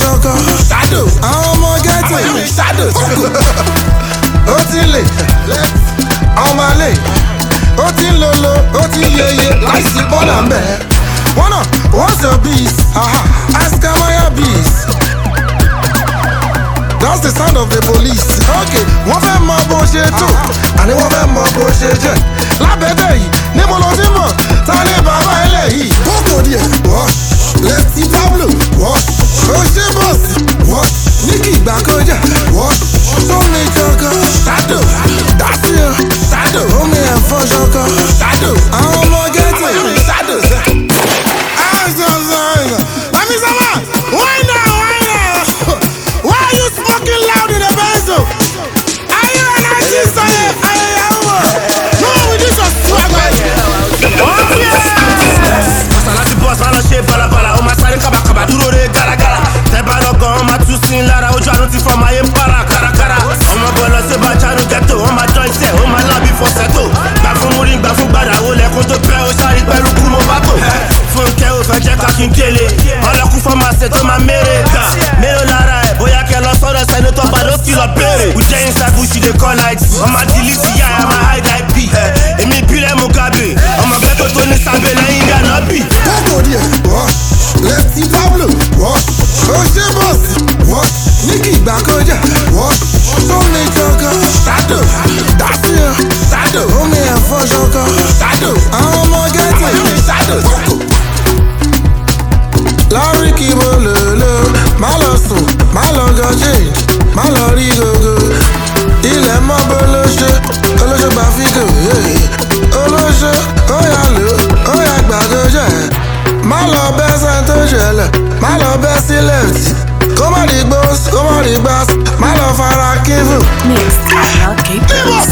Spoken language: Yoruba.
ṣọkọ. àwọn ọmọ gẹ́tì òkú ó ti lè ọmọ àlè ó ti ń lolo ó ti ń yeye láìsí bọ́là ń bẹ̀. wọ́n náà what's your beast? ask am your beast. that's the sound of the police. ok wọ́n fẹ́ mọ bó ṣe tó àní wọ́n fẹ́ mọ bó ṣe jẹ́. lábẹ́dẹ̀ yìí níbo ló ti mọ̀ ta ni bàbá ilẹ̀ yìí. kókò díẹ̀ wọ́n lẹ́tí bá ní kí ìgbà kan jà wọ́n sómi kankan ṣáàdò dá sí ọ ṣáàdò omi ẹ̀fọ́ ṣọkan ṣáàdò àwọn. ẹsẹ̀ tó máa mèrè kà mélòó lára ẹ̀ bóyá kẹ lọ sọ́dọ̀ sẹ́ni tó bá ló kìlọ̀ béèrè. we dey inside bush dey call night ọmọ delete yá ẹ̀ máa hide ip èmi bílẹ̀ mugabe ọmọ ghetto tó ní sábẹ́ lẹ́yìn dáná bì. kẹ́kọ̀ọ́ díẹ̀ wọ́ọ̀ṣ lẹ́tí pablo wọ́ọ̀ṣ ó ṣe bọ́ọ̀sì wọ́ọ̀ṣ ní kí ìgbà kọjá wọ́ọ̀ṣ tó mi kankan ṣáàdò dásìyàn ṣáàdò ó mi ẹ̀fọ́ ṣọkan ṣáàdò ṣẹlẹ̀ má lọ bẹ́ sí left kó má rí gbós kó má rí gbás má lọ fara kí fún. mix karaoke.